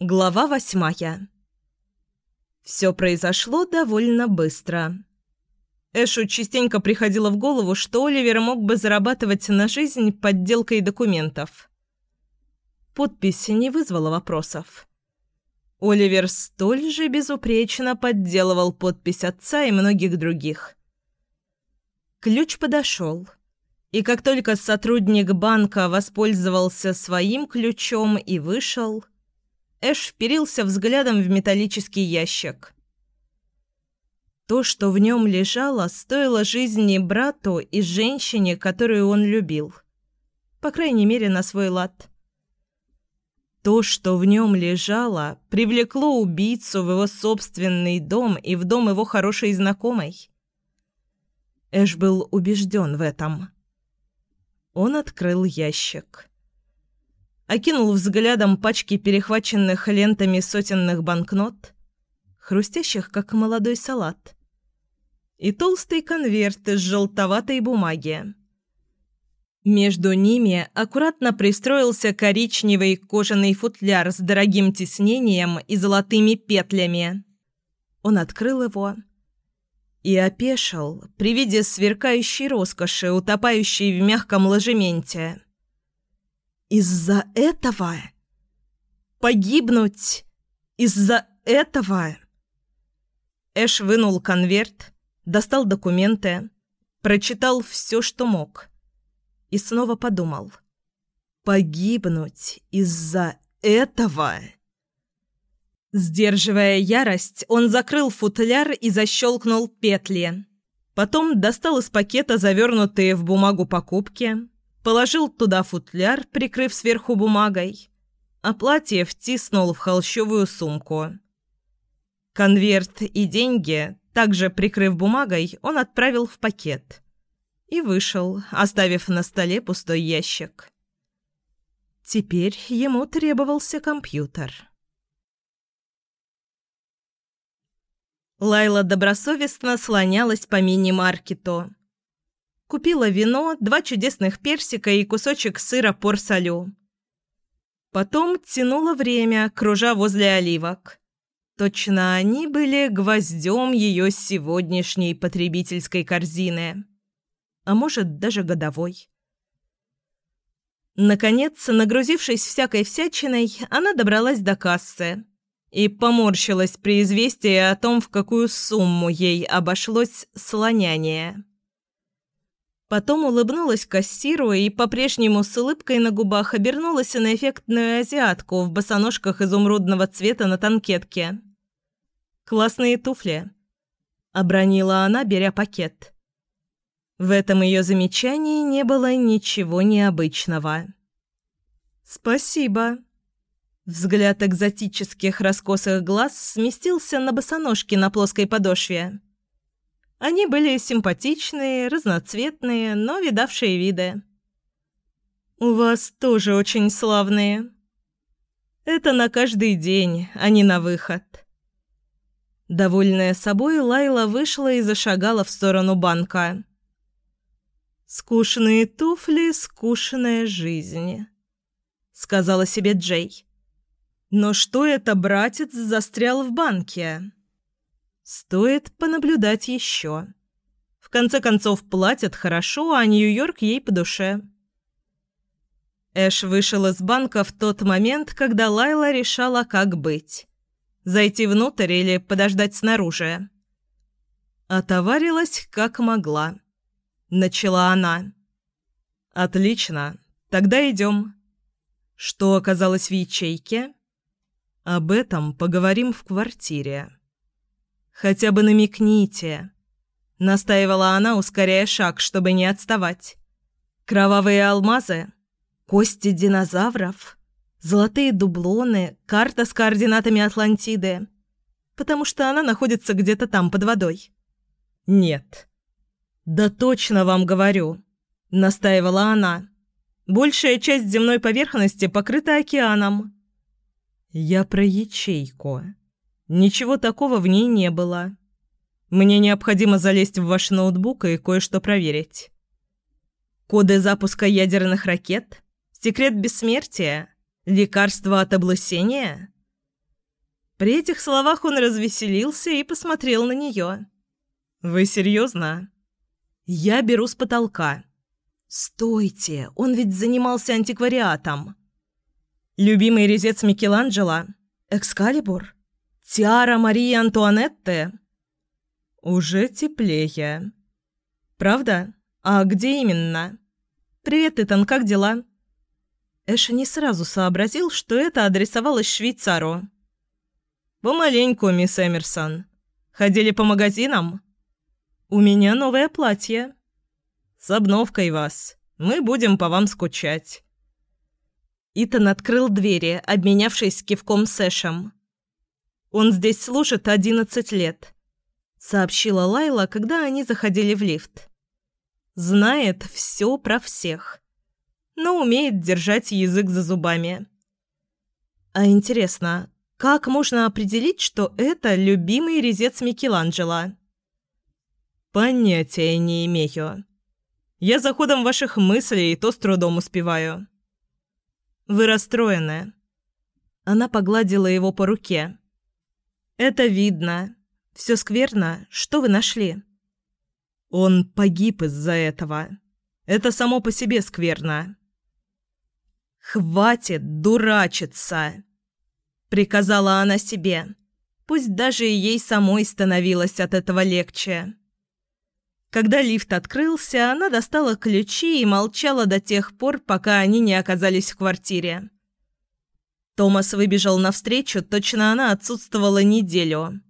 Глава восьмая. Все произошло довольно быстро. Эшу частенько приходило в голову, что Оливер мог бы зарабатывать на жизнь подделкой документов. Подпись не вызвала вопросов. Оливер столь же безупречно подделывал подпись отца и многих других. Ключ подошел. И как только сотрудник банка воспользовался своим ключом и вышел, Эш вперился взглядом в металлический ящик. То, что в нем лежало, стоило жизни брату и женщине, которую он любил. По крайней мере, на свой лад. То, что в нем лежало, привлекло убийцу в его собственный дом и в дом его хорошей знакомой. Эш был убежден в этом. Он открыл ящик окинул взглядом пачки перехваченных лентами сотенных банкнот, хрустящих, как молодой салат, и толстый конверт из желтоватой бумаги. Между ними аккуратно пристроился коричневый кожаный футляр с дорогим тиснением и золотыми петлями. Он открыл его и опешил при виде сверкающей роскоши, утопающей в мягком ложементе. Из-за этого? Погибнуть? Из-за этого? Эш вынул конверт, достал документы, прочитал все, что мог. И снова подумал. Погибнуть из-за этого? Сдерживая ярость, он закрыл футляр и защелкнул петли. Потом достал из пакета завернутые в бумагу покупки, положил туда футляр, прикрыв сверху бумагой, а платье втиснул в холщовую сумку. Конверт и деньги, также прикрыв бумагой, он отправил в пакет и вышел, оставив на столе пустой ящик. Теперь ему требовался компьютер. Лайла добросовестно слонялась по мини-маркету, Купила вино, два чудесных персика и кусочек сыра порсалю. Потом тянула время, кружа возле оливок. Точно они были гвоздем ее сегодняшней потребительской корзины. А может, даже годовой. Наконец, нагрузившись всякой всячиной, она добралась до кассы и поморщилась при известии о том, в какую сумму ей обошлось слоняние. Потом улыбнулась кассиру и по-прежнему с улыбкой на губах обернулась на эффектную азиатку в босоножках изумрудного цвета на танкетке. «Классные туфли», — обронила она, беря пакет. В этом ее замечании не было ничего необычного. «Спасибо». Взгляд экзотических раскосых глаз сместился на босоножки на плоской подошве. Они были симпатичные, разноцветные, но видавшие виды. «У вас тоже очень славные. Это на каждый день, а не на выход». Довольная собой, Лайла вышла и зашагала в сторону банка. «Скучные туфли, скучная жизнь», — сказала себе Джей. «Но что это братец застрял в банке?» Стоит понаблюдать еще. В конце концов, платят хорошо, а Нью-Йорк ей по душе. Эш вышел из банка в тот момент, когда Лайла решала, как быть. Зайти внутрь или подождать снаружи. Отоварилась, как могла. Начала она. «Отлично. Тогда идем». Что оказалось в ячейке? Об этом поговорим в квартире. «Хотя бы намекните», — настаивала она, ускоряя шаг, чтобы не отставать. «Кровавые алмазы? Кости динозавров? Золотые дублоны? Карта с координатами Атлантиды? Потому что она находится где-то там, под водой». «Нет». «Да точно вам говорю», — настаивала она. «Большая часть земной поверхности покрыта океаном». «Я про ячейку», Ничего такого в ней не было. Мне необходимо залезть в ваш ноутбук и кое-что проверить. Коды запуска ядерных ракет? Секрет бессмертия? Лекарство от облысения? При этих словах он развеселился и посмотрел на нее. «Вы серьезно?» «Я беру с потолка». «Стойте, он ведь занимался антиквариатом». «Любимый резец Микеланджело? Экскалибур? Тиара Марии Антуанетты?» «Уже теплее». «Правда? А где именно?» «Привет, Итан, как дела?» Эш не сразу сообразил, что это адресовалось швейцару. «Помаленьку, мисс Эмерсон. Ходили по магазинам?» «У меня новое платье». «С обновкой вас. Мы будем по вам скучать». Итан открыл двери, обменявшись кивком с Эшем. «Он здесь служит одиннадцать лет», — сообщила Лайла, когда они заходили в лифт. «Знает все про всех, но умеет держать язык за зубами». «А интересно, как можно определить, что это любимый резец Микеланджело? Понятия не имею. Я за ходом ваших мыслей то с трудом успеваю. Вы расстроены. Она погладила его по руке. Это видно. Все скверно. Что вы нашли? Он погиб из-за этого. Это само по себе скверно. Хватит дурачиться. — приказала она себе. Пусть даже и ей самой становилось от этого легче. Когда лифт открылся, она достала ключи и молчала до тех пор, пока они не оказались в квартире. Томас выбежал навстречу, точно она отсутствовала неделю.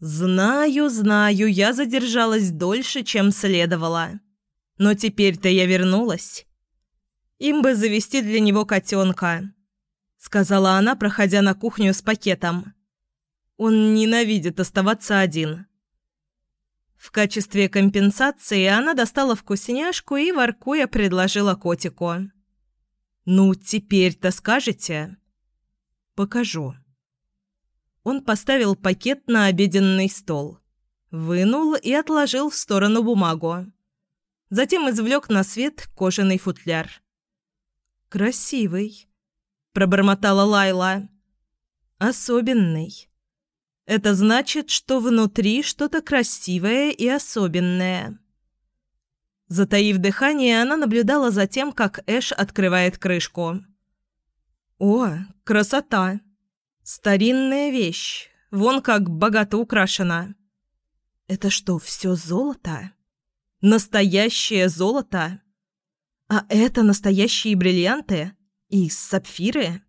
«Знаю, знаю, я задержалась дольше, чем следовало. Но теперь-то я вернулась. Им бы завести для него котенка сказала она, проходя на кухню с пакетом. Он ненавидит оставаться один. В качестве компенсации она достала вкусняшку и, воркуя, предложила котику. «Ну, теперь-то скажете?» «Покажу». Он поставил пакет на обеденный стол, вынул и отложил в сторону бумагу. Затем извлек на свет кожаный футляр. «Красивый», пробормотала Лайла. «Особенный. Это значит, что внутри что-то красивое и особенное». Затаив дыхание, она наблюдала за тем, как Эш открывает крышку. «О, красота! Старинная вещь. Вон как богато украшена. Это что, все золото? Настоящее золото? А это настоящие бриллианты?» И сапфиры?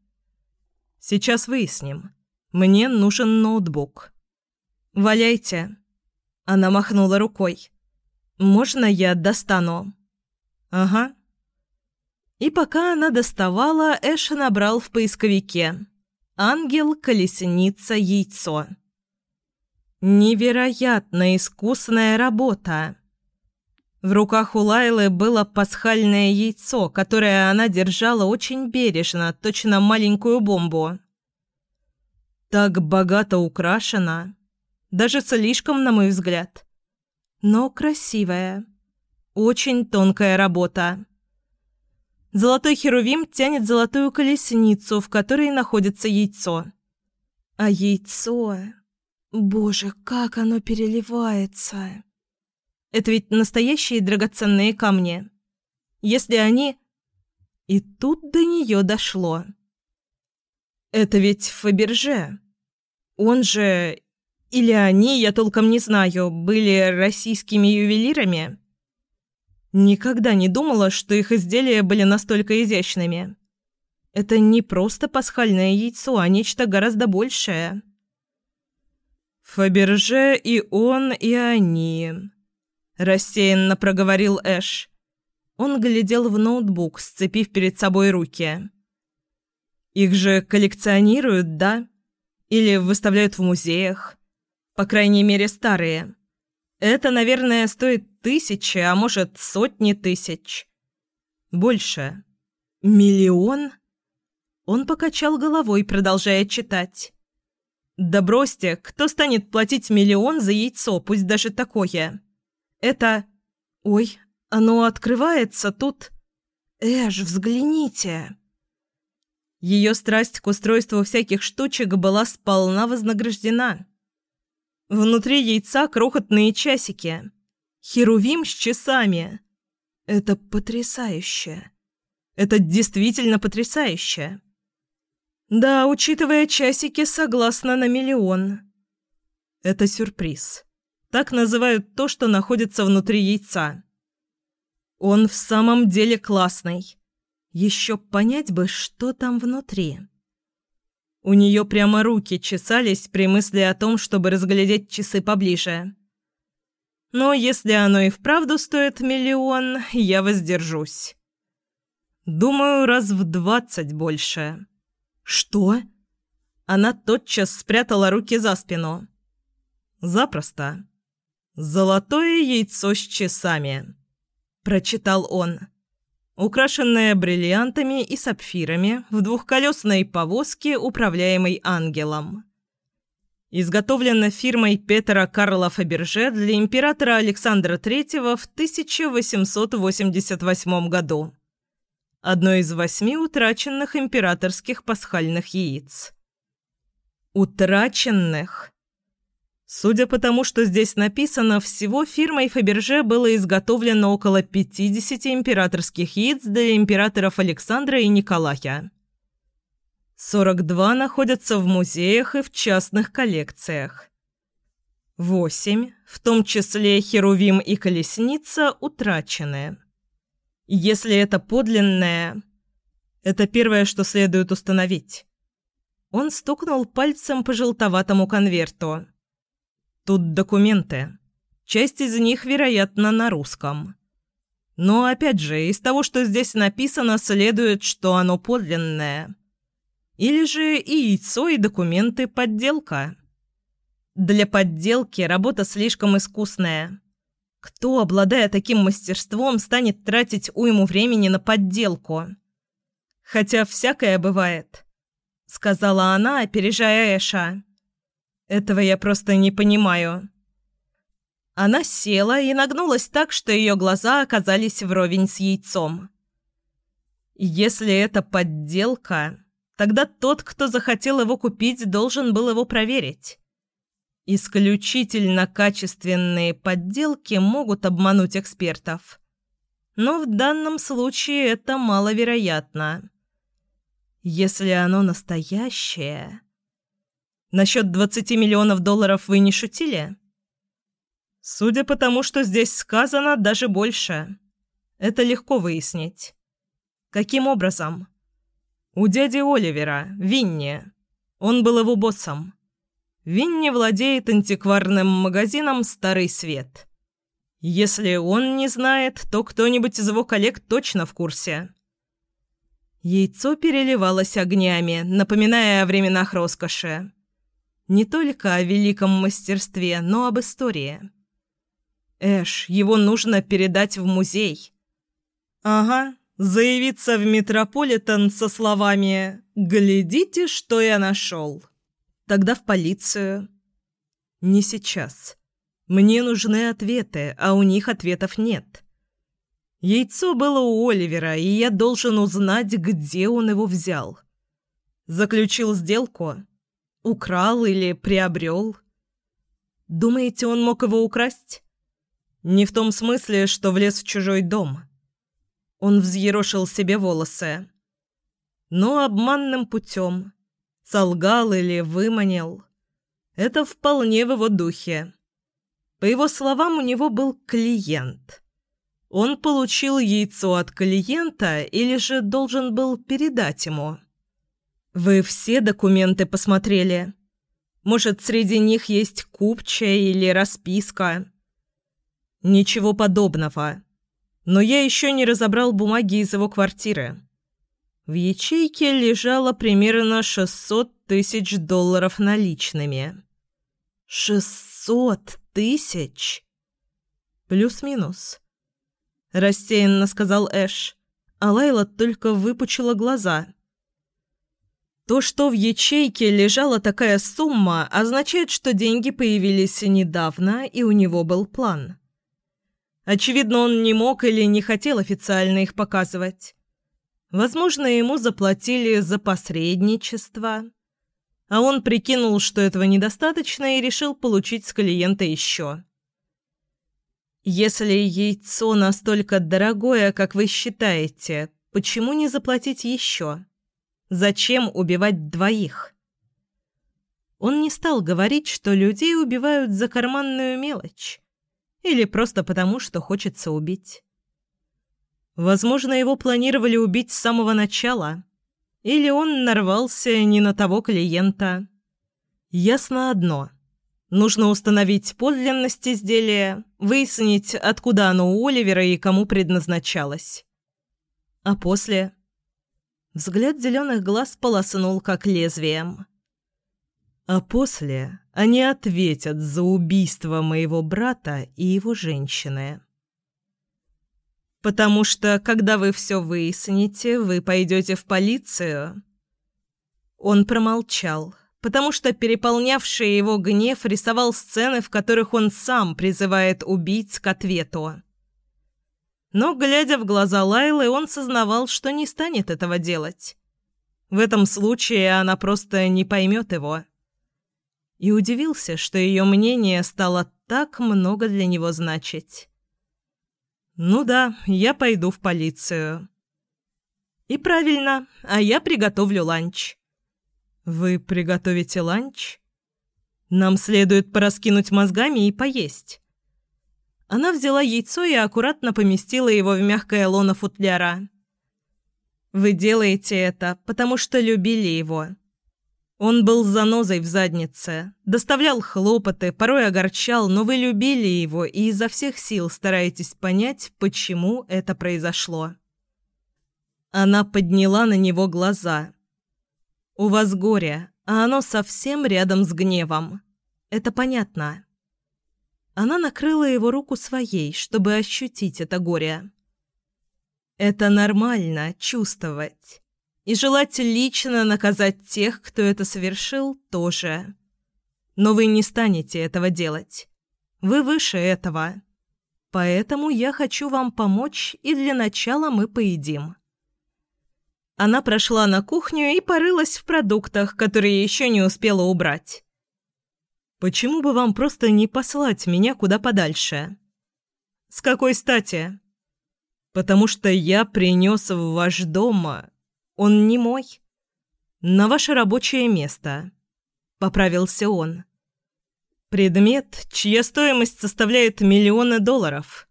Сейчас выясним. Мне нужен ноутбук. Валяйте. Она махнула рукой. Можно я достану? Ага. И пока она доставала, Эш набрал в поисковике «Ангел, колесница, яйцо». Невероятно искусная работа. В руках у Лайлы было пасхальное яйцо, которое она держала очень бережно, точно маленькую бомбу. Так богато украшено. Даже слишком, на мой взгляд. Но красивая. Очень тонкая работа. Золотой херувим тянет золотую колесницу, в которой находится яйцо. А яйцо... Боже, как оно переливается! Это ведь настоящие драгоценные камни. Если они... И тут до нее дошло. Это ведь Фаберже. Он же... Или они, я толком не знаю, были российскими ювелирами? Никогда не думала, что их изделия были настолько изящными. Это не просто пасхальное яйцо, а нечто гораздо большее. Фаберже и он, и они рассеянно проговорил Эш. Он глядел в ноутбук, сцепив перед собой руки. Их же коллекционируют, да? Или выставляют в музеях? По крайней мере, старые. Это, наверное, стоит тысячи, а может, сотни тысяч. Больше. Миллион? Он покачал головой, продолжая читать. «Да бросьте, кто станет платить миллион за яйцо, пусть даже такое?» Это... Ой, оно открывается тут... Эш, взгляните!» Ее страсть к устройству всяких штучек была сполна вознаграждена. Внутри яйца крохотные часики. Херувим с часами. Это потрясающе. Это действительно потрясающе. Да, учитывая часики, согласна на миллион. Это сюрприз. Так называют то, что находится внутри яйца. Он в самом деле классный. Еще понять бы, что там внутри. У нее прямо руки чесались при мысли о том, чтобы разглядеть часы поближе. Но если оно и вправду стоит миллион, я воздержусь. Думаю, раз в двадцать больше. Что? Она тотчас спрятала руки за спину. Запросто. Золотое яйцо с часами. Прочитал он украшенная бриллиантами и сапфирами в двухколесной повозке, управляемой ангелом. Изготовлена фирмой Петера Карла Фаберже для императора Александра III в 1888 году. Одно из восьми утраченных императорских пасхальных яиц. Утраченных? Судя по тому, что здесь написано, всего фирмой Фаберже было изготовлено около 50 императорских яиц для императоров Александра и Николая. 42 находятся в музеях и в частных коллекциях. Восемь, в том числе Херувим и Колесница, утрачены. Если это подлинное, это первое, что следует установить. Он стукнул пальцем по желтоватому конверту. Тут документы. Часть из них, вероятно, на русском. Но, опять же, из того, что здесь написано, следует, что оно подлинное. Или же и яйцо, и документы – подделка. Для подделки работа слишком искусная. Кто, обладая таким мастерством, станет тратить уйму времени на подделку? Хотя всякое бывает, — сказала она, опережая Эша. Этого я просто не понимаю». Она села и нагнулась так, что ее глаза оказались вровень с яйцом. «Если это подделка, тогда тот, кто захотел его купить, должен был его проверить. Исключительно качественные подделки могут обмануть экспертов. Но в данном случае это маловероятно. Если оно настоящее...» Насчет 20 миллионов долларов вы не шутили? Судя по тому, что здесь сказано, даже больше. Это легко выяснить. Каким образом? У дяди Оливера, Винни. Он был его боссом. Винни владеет антикварным магазином «Старый свет». Если он не знает, то кто-нибудь из его коллег точно в курсе. Яйцо переливалось огнями, напоминая о временах роскоши. Не только о великом мастерстве, но об истории. Эш, его нужно передать в музей. Ага, заявиться в Метрополитен со словами «Глядите, что я нашел». Тогда в полицию. Не сейчас. Мне нужны ответы, а у них ответов нет. Яйцо было у Оливера, и я должен узнать, где он его взял. Заключил сделку. Украл или приобрел? Думаете, он мог его украсть? Не в том смысле, что влез в чужой дом. Он взъерошил себе волосы. Но обманным путем. Солгал или выманил. Это вполне в его духе. По его словам, у него был клиент. Он получил яйцо от клиента или же должен был передать ему. «Вы все документы посмотрели? Может, среди них есть купчая или расписка?» «Ничего подобного. Но я еще не разобрал бумаги из его квартиры. В ячейке лежало примерно 600 тысяч долларов наличными». «Шестьсот тысяч?» «Плюс-минус», – рассеянно сказал Эш, а Лайла только выпучила глаза – то, что в ячейке лежала такая сумма, означает, что деньги появились недавно, и у него был план. Очевидно, он не мог или не хотел официально их показывать. Возможно, ему заплатили за посредничество, а он прикинул, что этого недостаточно, и решил получить с клиента еще. Если яйцо настолько дорогое, как вы считаете, почему не заплатить еще? Зачем убивать двоих? Он не стал говорить, что людей убивают за карманную мелочь или просто потому, что хочется убить. Возможно, его планировали убить с самого начала, или он нарвался не на того клиента. Ясно одно. Нужно установить подлинность изделия, выяснить, откуда оно у Оливера и кому предназначалось. А после... Взгляд зеленых глаз полоснул как лезвием. А после они ответят за убийство моего брата и его женщины. Потому что, когда вы все выясните, вы пойдете в полицию. Он промолчал, потому что переполнявший его гнев рисовал сцены, в которых он сам призывает убийц к ответу. Но, глядя в глаза Лайлы, он сознавал, что не станет этого делать. В этом случае она просто не поймет его и удивился, что ее мнение стало так много для него значить. «Ну да, я пойду в полицию». «И правильно, а я приготовлю ланч». «Вы приготовите ланч?» «Нам следует пораскинуть мозгами и поесть». Она взяла яйцо и аккуратно поместила его в мягкое лоно футляра. «Вы делаете это, потому что любили его. Он был занозой в заднице, доставлял хлопоты, порой огорчал, но вы любили его и изо всех сил стараетесь понять, почему это произошло. Она подняла на него глаза. «У вас горе, а оно совсем рядом с гневом. Это понятно». Она накрыла его руку своей, чтобы ощутить это горе. «Это нормально чувствовать». И желать лично наказать тех, кто это совершил, тоже. Но вы не станете этого делать. Вы выше этого. Поэтому я хочу вам помочь, и для начала мы поедим». Она прошла на кухню и порылась в продуктах, которые еще не успела убрать. «Почему бы вам просто не послать меня куда подальше?» «С какой стати?» «Потому что я принес в ваш дом он не мой. На ваше рабочее место. Поправился он. Предмет, чья стоимость составляет миллионы долларов.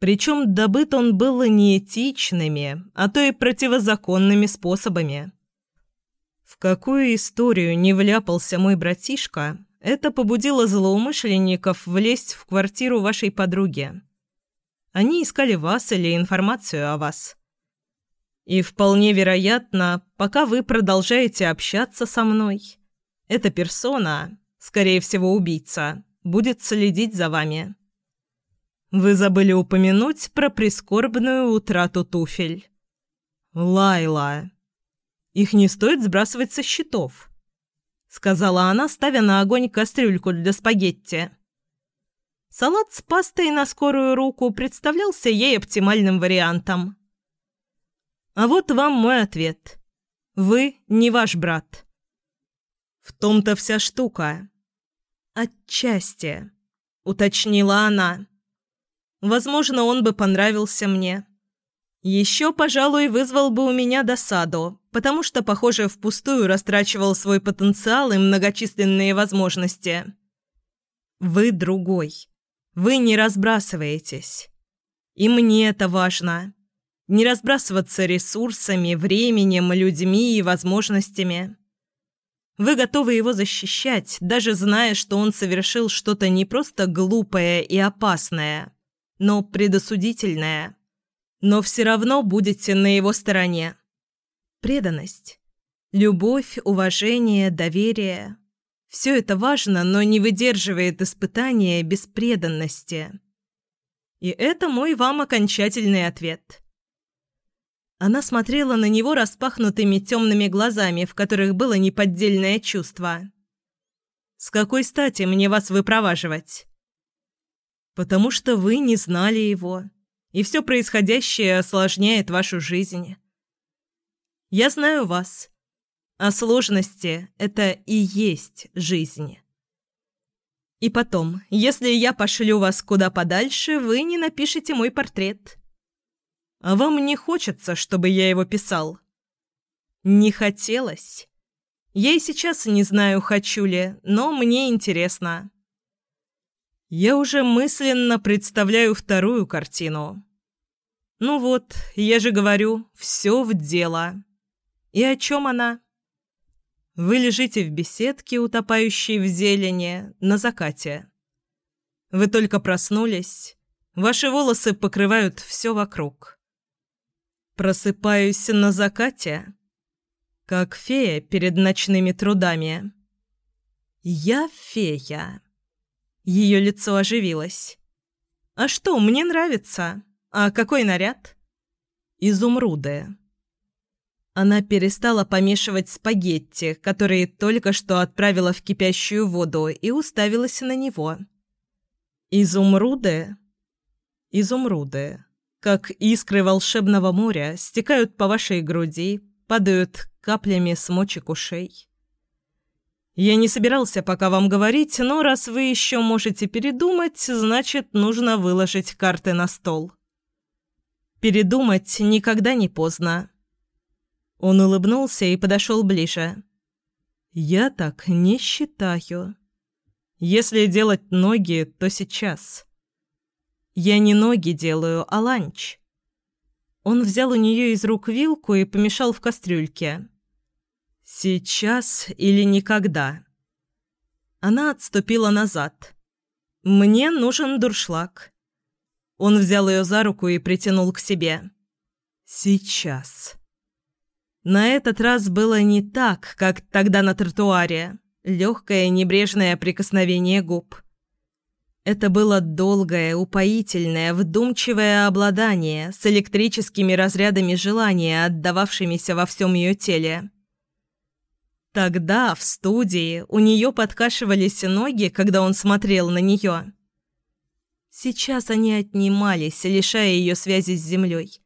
Причем добыт он был неэтичными, а то и противозаконными способами. В какую историю не вляпался мой братишка, это побудило злоумышленников влезть в квартиру вашей подруги. Они искали вас или информацию о вас. И вполне вероятно, пока вы продолжаете общаться со мной, эта персона, скорее всего убийца, будет следить за вами. Вы забыли упомянуть про прискорбную утрату туфель. Лайла. Их не стоит сбрасывать со счетов, сказала она, ставя на огонь кастрюльку для спагетти. Салат с пастой на скорую руку представлялся ей оптимальным вариантом. А вот вам мой ответ. Вы не ваш брат. В том-то вся штука. Отчасти, уточнила она. Возможно, он бы понравился мне. Еще, пожалуй, вызвал бы у меня досаду, потому что, похоже, впустую растрачивал свой потенциал и многочисленные возможности. Вы другой. Вы не разбрасываетесь. И мне это важно не разбрасываться ресурсами, временем, людьми и возможностями. Вы готовы его защищать, даже зная, что он совершил что-то не просто глупое и опасное, но предосудительное. Но все равно будете на его стороне. Преданность, любовь, уважение, доверие – все это важно, но не выдерживает испытания без преданности. И это мой вам окончательный ответ – она смотрела на него распахнутыми темными глазами, в которых было неподдельное чувство. «С какой стати мне вас выпроваживать?» «Потому что вы не знали его, и все происходящее осложняет вашу жизнь. Я знаю вас. А сложности – это и есть жизнь. И потом, если я пошлю вас куда подальше, вы не напишете мой портрет. А вам не хочется, чтобы я его писал? Не хотелось. Я и сейчас не знаю, хочу ли, но мне интересно. Я уже мысленно представляю вторую картину. Ну вот, я же говорю, все в дело. И о чем она? Вы лежите в беседке, утопающей в зелени, на закате. Вы только проснулись. Ваши волосы покрывают все вокруг. Просыпаюсь на закате, как фея перед ночными трудами. Я фея. Ее лицо оживилось. А что, мне нравится. А какой наряд? Изумруды. Она перестала помешивать спагетти, которые только что отправила в кипящую воду, и уставилась на него. «Изумруды?» «Изумруды, как искры волшебного моря, стекают по вашей груди, падают каплями с мочек ушей». «Я не собирался пока вам говорить, но раз вы еще можете передумать, значит, нужно выложить карты на стол». «Передумать никогда не поздно». Он улыбнулся и подошел ближе. «Я так не считаю. Если делать ноги, то сейчас. Я не ноги делаю, а ланч». Он взял у нее из рук вилку и помешал в кастрюльке. «Сейчас или никогда?» Она отступила назад. «Мне нужен дуршлаг». Он взял ее за руку и притянул к себе. «Сейчас». На этот раз было не так, как тогда на тротуаре. Легкое небрежное прикосновение губ. Это было долгое, упоительное, вдумчивое обладание с электрическими разрядами желания, отдававшимися во всем ее теле. Тогда, в студии, у нее подкашивались ноги, когда он смотрел на нее. Сейчас они отнимались, лишая ее связи с землей,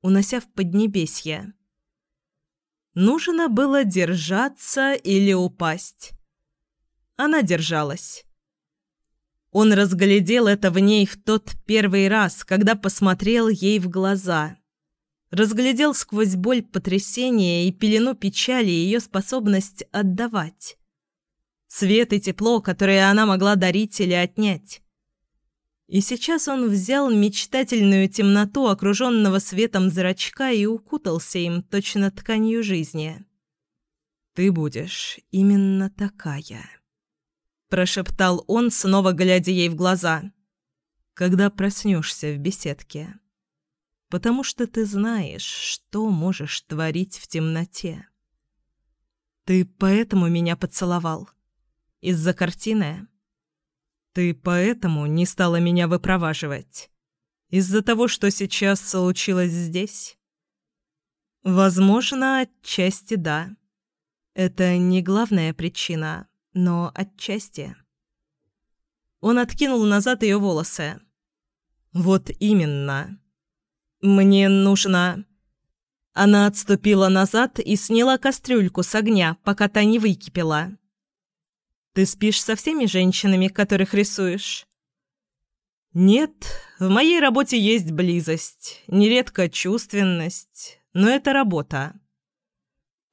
унося в поднебесье. Нужно было держаться или упасть. Она держалась. Он разглядел это в ней в тот первый раз, когда посмотрел ей в глаза. Разглядел сквозь боль потрясения и пелену печали ее способность отдавать. Свет и тепло, которые она могла дарить или отнять. И сейчас он взял мечтательную темноту окруженного светом зрачка и укутался им точно тканью жизни. «Ты будешь именно такая», — прошептал он, снова глядя ей в глаза, «когда проснешься в беседке. Потому что ты знаешь, что можешь творить в темноте. Ты поэтому меня поцеловал? Из-за картины?» Ты поэтому не стала меня выпроваживать? Из-за того, что сейчас случилось здесь? Возможно, отчасти да. Это не главная причина, но отчасти. Он откинул назад ее волосы. Вот именно. Мне нужно... Она отступила назад и сняла кастрюльку с огня, пока та не выкипела. Ты спишь со всеми женщинами, которых рисуешь? Нет, в моей работе есть близость, нередко чувственность, но это работа.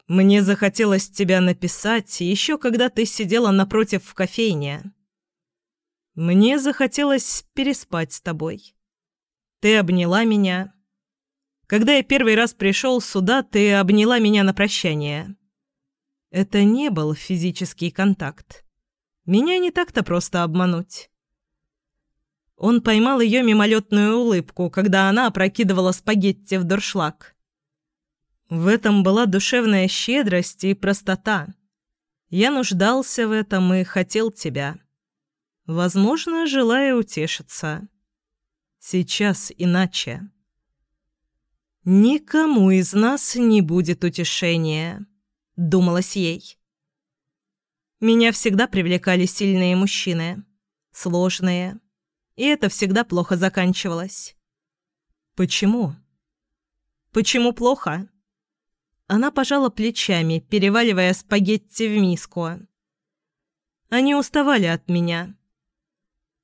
Мне захотелось тебя написать еще когда ты сидела напротив в кофейне. Мне захотелось переспать с тобой. Ты обняла меня. Когда я первый раз пришел сюда, ты обняла меня на прощание. Это не был физический контакт. Меня не так-то просто обмануть. Он поймал ее мимолетную улыбку, когда она опрокидывала спагетти в дуршлаг. В этом была душевная щедрость и простота. Я нуждался в этом и хотел тебя. Возможно, желая утешиться. Сейчас иначе. «Никому из нас не будет утешения», — думалось ей. Меня всегда привлекали сильные мужчины. Сложные. И это всегда плохо заканчивалось. Почему? Почему плохо? Она пожала плечами, переваливая спагетти в миску. Они уставали от меня.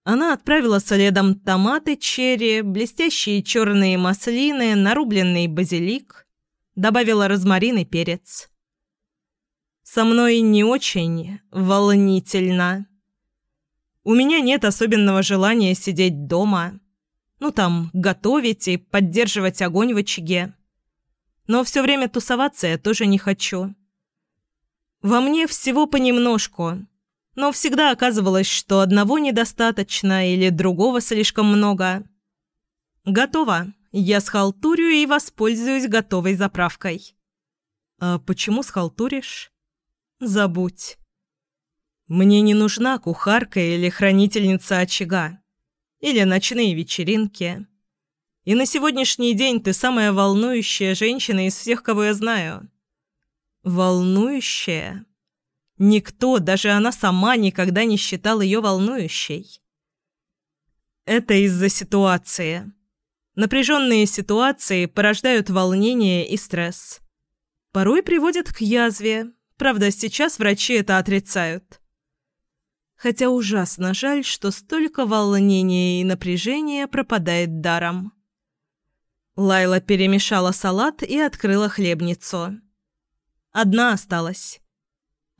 Она отправила следом томаты черри, блестящие черные маслины, нарубленный базилик, добавила розмарин и перец. Со мной не очень волнительно. У меня нет особенного желания сидеть дома. Ну там, готовить и поддерживать огонь в очаге. Но все время тусоваться я тоже не хочу. Во мне всего понемножку. Но всегда оказывалось, что одного недостаточно или другого слишком много. Готово. Я схалтурю и воспользуюсь готовой заправкой. А почему схалтуришь? Забудь. Мне не нужна кухарка или хранительница очага. Или ночные вечеринки. И на сегодняшний день ты самая волнующая женщина из всех, кого я знаю. Волнующая? Никто, даже она сама, никогда не считал ее волнующей. Это из-за ситуации. Напряженные ситуации порождают волнение и стресс. Порой приводят к язве. Правда, сейчас врачи это отрицают. Хотя ужасно жаль, что столько волнения и напряжения пропадает даром. Лайла перемешала салат и открыла хлебницу. Одна осталась.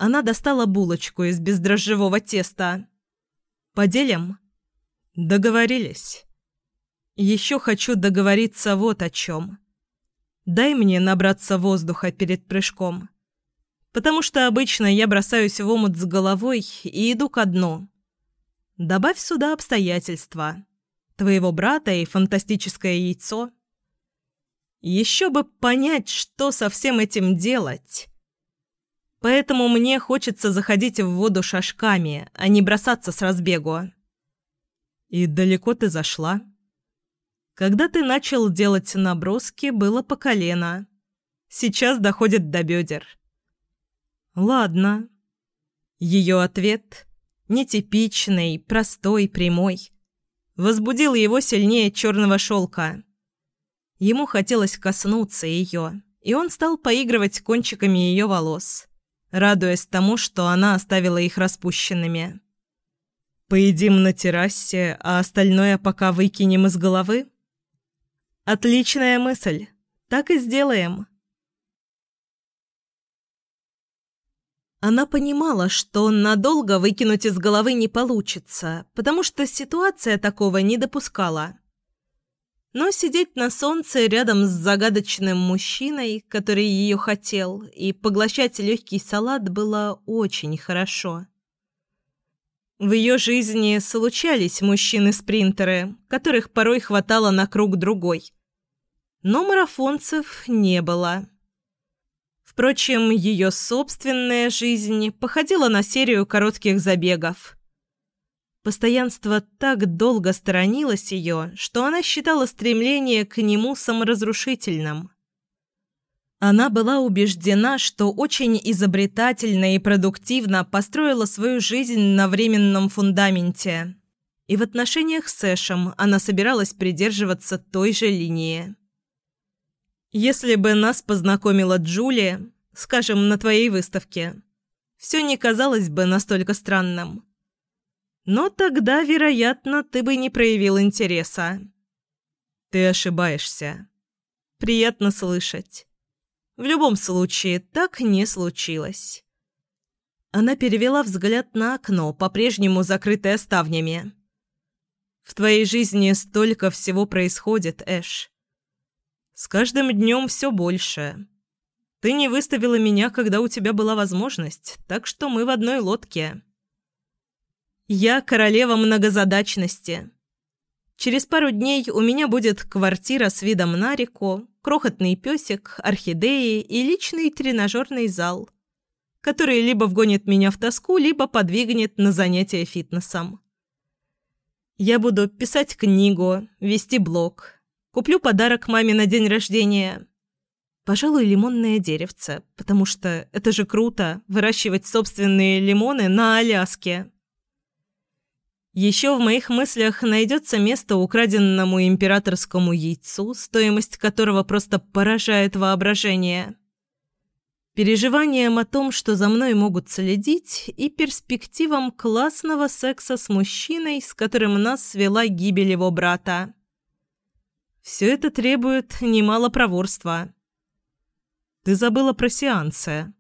Она достала булочку из бездрожжевого теста. «Поделим?» «Договорились». «Еще хочу договориться вот о чем. Дай мне набраться воздуха перед прыжком. Потому что обычно я бросаюсь в омут с головой и иду ко дну. Добавь сюда обстоятельства. Твоего брата и фантастическое яйцо – еще бы понять, что со всем этим делать. Поэтому мне хочется заходить в воду шажками, а не бросаться с разбегу. И далеко ты зашла? Когда ты начал делать наброски, было по колено. Сейчас доходит до бедер. Ладно. Ее ответ, нетипичный, простой, прямой, возбудил его сильнее черного шелка. Ему хотелось коснуться ее, и он стал поигрывать кончиками ее волос, радуясь тому, что она оставила их распущенными. «Поедим на террасе, а остальное пока выкинем из головы?» «Отличная мысль. Так и сделаем». Она понимала, что надолго выкинуть из головы не получится, потому что ситуация такого не допускала. Но сидеть на солнце рядом с загадочным мужчиной, который ее хотел, и поглощать легкий салат было очень хорошо. В ее жизни случались мужчины-спринтеры, которых порой хватало на круг другой. Но марафонцев не было. Впрочем, ее собственная жизнь походила на серию коротких забегов – Постоянство так долго сторонилось ее, что она считала стремление к нему саморазрушительным. Она была убеждена, что очень изобретательно и продуктивно построила свою жизнь на временном фундаменте. И в отношениях с Эшем она собиралась придерживаться той же линии. «Если бы нас познакомила Джулия, скажем, на твоей выставке, все не казалось бы настолько странным». Но тогда, вероятно, ты бы не проявил интереса. Ты ошибаешься. Приятно слышать. В любом случае, так не случилось. Она перевела взгляд на окно, по-прежнему закрытое ставнями. В твоей жизни столько всего происходит, Эш. С каждым днем все больше. Ты не выставила меня, когда у тебя была возможность, так что мы в одной лодке. Я королева многозадачности. Через пару дней у меня будет квартира с видом на реку, крохотный песик, орхидеи и личный тренажерный зал, который либо вгонит меня в тоску, либо подвигнет на занятия фитнесом. Я буду писать книгу, вести блог, куплю подарок маме на день рождения. Пожалуй, лимонное деревце, потому что это же круто – выращивать собственные лимоны на Аляске. Еще в моих мыслях найдется место украденному императорскому яйцу, стоимость которого просто поражает воображение. переживанием о том, что за мной могут следить, и перспективам классного секса с мужчиной, с которым нас свела гибель его брата. Все это требует немало проворства. Ты забыла про сеансы.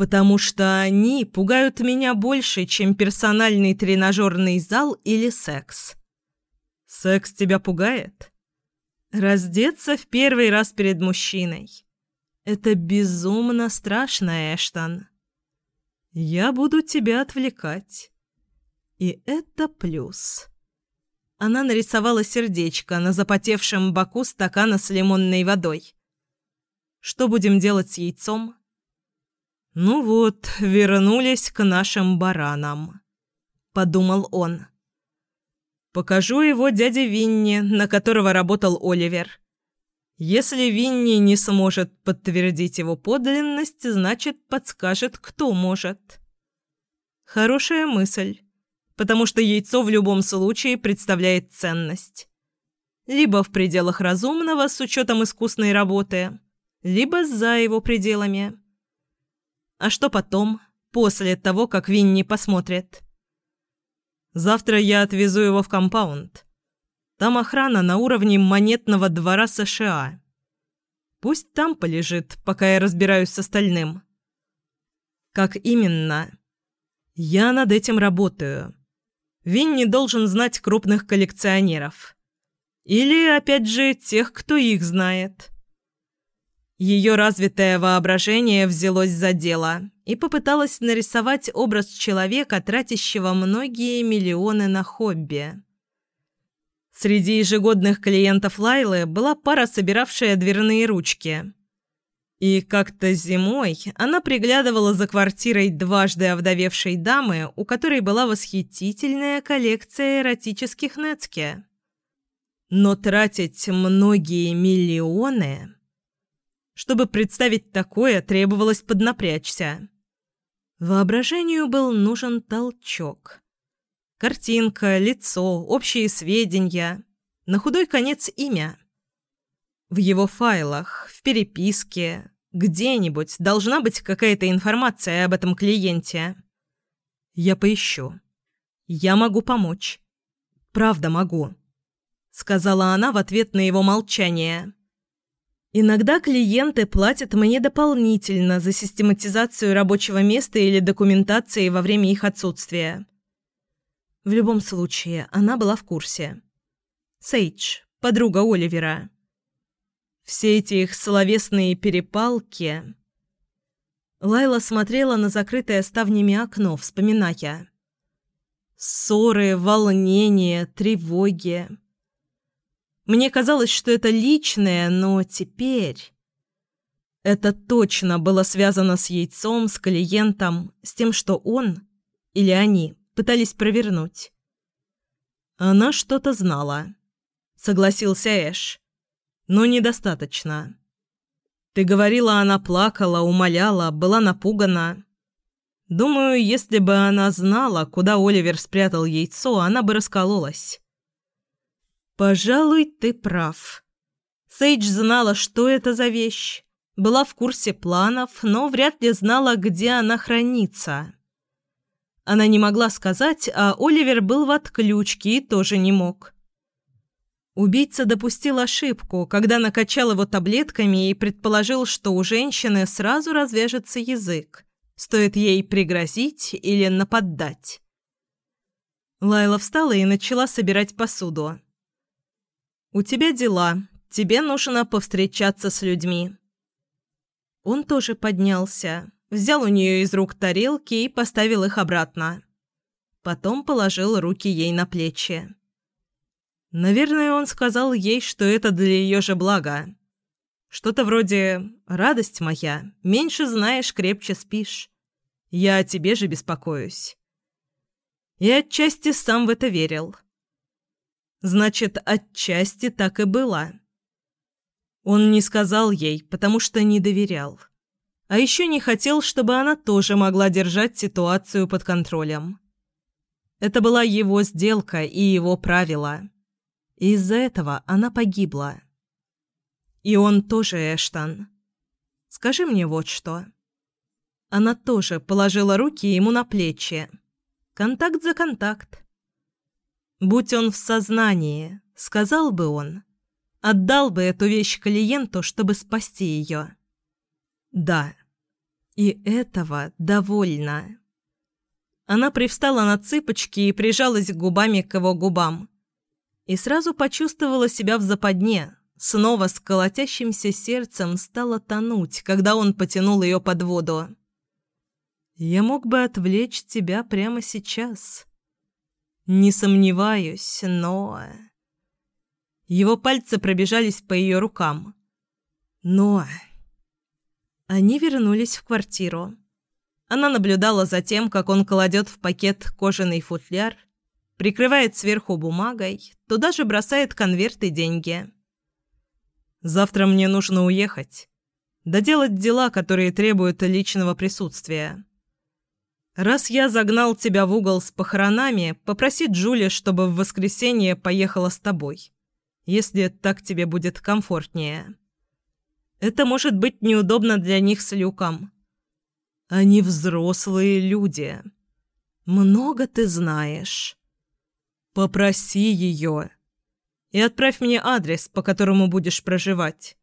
Потому что они пугают меня больше, чем персональный тренажерный зал или секс. Секс тебя пугает? Раздеться в первый раз перед мужчиной. Это безумно страшно, Эштон. Я буду тебя отвлекать. И это плюс. Она нарисовала сердечко на запотевшем боку стакана с лимонной водой. Что будем делать с яйцом? Ну вот, вернулись к нашим баранам, подумал он. Покажу его дяде Винни, на которого работал Оливер. Если Винни не сможет подтвердить его подлинность, значит, подскажет, кто может. Хорошая мысль потому что яйцо в любом случае представляет ценность. Либо в пределах разумного с учетом искусной работы, либо за его пределами. А что потом, после того, как Винни посмотрит? Завтра я отвезу его в компаунд. Там охрана на уровне монетного двора США. Пусть там полежит, пока я разбираюсь с остальным. Как именно? Я над этим работаю. Винни должен знать крупных коллекционеров. Или, опять же, тех, кто их знает. Ее развитое воображение взялось за дело и попыталось нарисовать образ человека, тратящего многие миллионы на хобби. Среди ежегодных клиентов Лайлы была пара, собиравшая дверные ручки – и как-то зимой она приглядывала за квартирой дважды овдовевшей дамы, у которой была восхитительная коллекция эротических нецки. Но тратить многие миллионы... Чтобы представить такое, требовалось поднапрячься. Воображению был нужен толчок. Картинка, лицо, общие сведения. На худой конец имя. В его файлах, в переписке, где-нибудь должна быть какая-то информация об этом клиенте. Я поищу. Я могу помочь. Правда могу, сказала она в ответ на его молчание. Иногда клиенты платят мне дополнительно за систематизацию рабочего места или документации во время их отсутствия. В любом случае, она была в курсе. Сейдж, подруга Оливера. Все эти их словесные перепалки... Лайла смотрела на закрытое ставнями окно, вспоминая. Ссоры, волнения, тревоги. Мне казалось, что это личное, но теперь... Это точно было связано с яйцом, с клиентом, с тем, что он или они пытались провернуть. Она что-то знала, согласился Эш но недостаточно. Ты говорила, она плакала, умоляла, была напугана. Думаю, если бы она знала, куда Оливер спрятал яйцо, она бы раскололась. Пожалуй, ты прав. Сейдж знала, что это за вещь. Была в курсе планов, но вряд ли знала, где она хранится. Она не могла сказать, а Оливер был в отключке и тоже не мог. Убийца допустил ошибку, когда накачал его таблетками и предположил, что у женщины сразу развяжется язык. Стоит ей пригрозить или нападать. Лайла встала и начала собирать посуду. «У тебя дела. Тебе нужно повстречаться с людьми». Он тоже поднялся, взял у нее из рук тарелки и поставил их обратно. Потом положил руки ей на плечи. Наверное, он сказал ей, что это для ее же блага. Что-то вроде «Радость моя, меньше знаешь, крепче спишь. Я о тебе же беспокоюсь». И отчасти сам в это верил. Значит, отчасти так и было. Он не сказал ей, потому что не доверял. А еще не хотел, чтобы она тоже могла держать ситуацию под контролем. Это была его сделка и его правила из-за этого она погибла. И он тоже Эштон. скажи мне вот что». Она тоже положила руки ему на плечи. Контакт за контакт. Будь он в сознании, сказал бы он, отдал бы эту вещь клиенту, чтобы спасти ее. Да. И этого довольно. Она привстала на цыпочки и прижалась губами к его губам. И сразу почувствовала себя в западне, снова с колотящимся сердцем стала тонуть, когда он потянул ее под воду. «Я мог бы отвлечь тебя прямо сейчас. Не сомневаюсь, но...» Его пальцы пробежались по ее рукам. «Но...» Они вернулись в квартиру. Она наблюдала за тем, как он кладет в пакет кожаный футляр, прикрывает сверху бумагой, туда же бросает конверт и деньги. «Завтра мне нужно уехать. Доделать дела, которые требуют личного присутствия. Раз я загнал тебя в угол с похоронами, попроси Джули, чтобы в воскресенье поехала с тобой, если так тебе будет комфортнее». Это может быть неудобно для них с Люком. Они взрослые люди. Много ты знаешь. Попроси ее. И отправь мне адрес, по которому будешь проживать.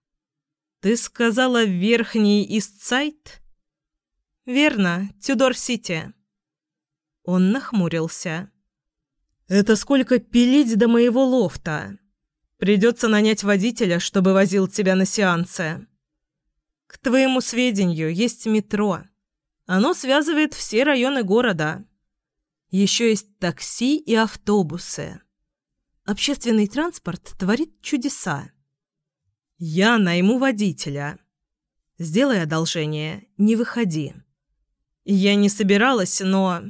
Ты сказала Верхний Истсайд? Верно, Тюдор-Сити. Он нахмурился. Это сколько пилить до моего лофта? Придется нанять водителя, чтобы возил тебя на сеансы. К твоему сведению, есть метро. Оно связывает все районы города. Еще есть такси и автобусы. Общественный транспорт творит чудеса. Я найму водителя. Сделай одолжение, не выходи. Я не собиралась, но...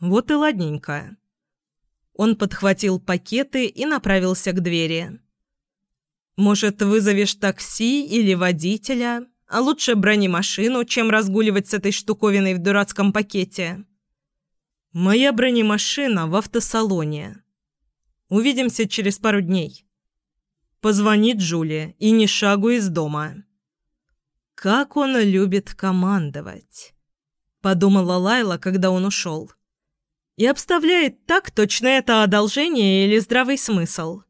Вот и ладненько. Он подхватил пакеты и направился к двери. «Может, вызовешь такси или водителя, а лучше бронемашину, чем разгуливать с этой штуковиной в дурацком пакете?» «Моя бронемашина в автосалоне. Увидимся через пару дней. Позвони Джулия и не шагу из дома». «Как он любит командовать», — подумала Лайла, когда он ушел и обставляет так, точно это одолжение или здравый смысл.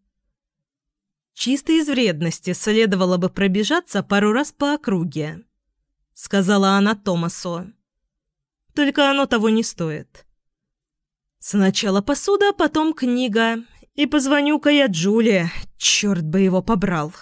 Чисто из вредности следовало бы пробежаться пару раз по округе, сказала она Томасу. Только оно того не стоит. Сначала посуда, а потом книга. И позвоню-ка я Джулия, черт бы его побрал.